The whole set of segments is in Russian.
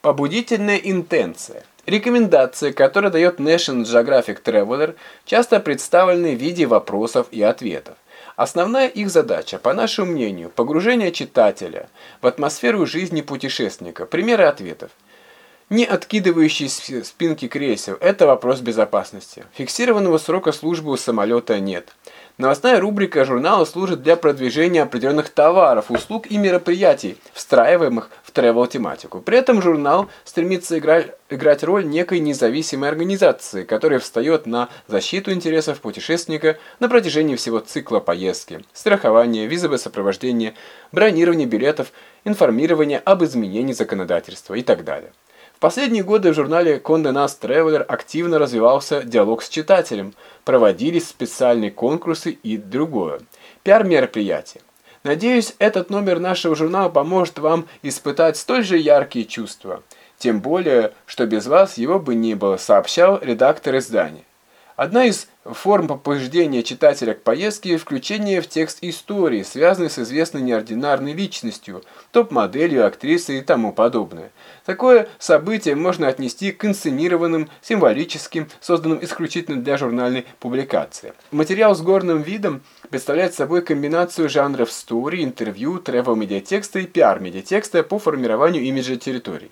Побудительная интенция. Рекомендации, которые дает National Geographic Traveler, часто представлены в виде вопросов и ответов. Основная их задача, по нашему мнению, погружение читателя в атмосферу жизни путешественника. Примеры ответов. Не откидывающий спинки кресел – это вопрос безопасности. Фиксированного срока службы у самолета нет. Новостная рубрика журнала служит для продвижения определенных товаров, услуг и мероприятий, встраиваемых в тревел-тематику. При этом журнал стремится играть, играть роль некой независимой организации, которая встает на защиту интересов путешественника на протяжении всего цикла поездки, страхование, визовое сопровождение, бронирование билетов, информирование об изменении законодательства и так далее. В последние годы в журнале Condé Nast Traveler активно развивался диалог с читателем, проводились специальные конкурсы и другое. Пиар-мероприятия. Надеюсь, этот номер нашего журнала поможет вам испытать столь же яркие чувства. Тем более, что без вас его бы не было, сообщал редактор издания. Одна из форм побуждения читателя к поездке – включение в текст истории, связанной с известной неординарной личностью, топ-моделью, актрисой и тому подобное. Такое событие можно отнести к инсценированным, символическим, созданным исключительно для журнальной публикации. Материал с горным видом представляет собой комбинацию жанров стори, интервью, тревел-медиатекста и пиар-медиатекста по формированию имиджа территорий.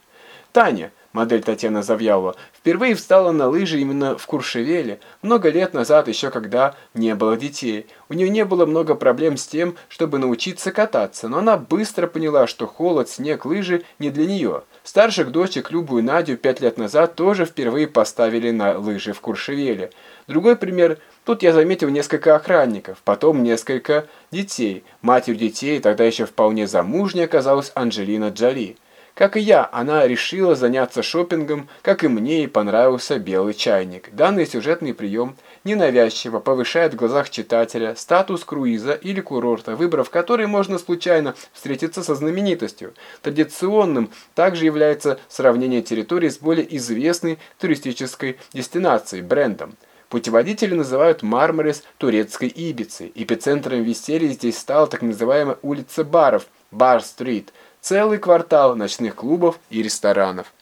Таня – модель Татьяна Завьялова, впервые встала на лыжи именно в Куршевеле, много лет назад, еще когда не было детей. У нее не было много проблем с тем, чтобы научиться кататься, но она быстро поняла, что холод, снег, лыжи не для нее. Старших дочек Любу и Надю пять лет назад тоже впервые поставили на лыжи в Куршевеле. Другой пример – Тут я заметил несколько охранников, потом несколько детей. Матерью детей тогда еще вполне замужней оказалась Анджелина Джоли. Как и я, она решила заняться шопингом, как и мне и понравился белый чайник. Данный сюжетный прием ненавязчиво повышает в глазах читателя статус круиза или курорта, выбрав который можно случайно встретиться со знаменитостью. Традиционным также является сравнение территории с более известной туристической дестинацией, брендом. Путеводители называют Мармарис турецкой Ибицей. Эпицентром веселья здесь стала так называемая улица баров, Бар-стрит – целый квартал ночных клубов и ресторанов.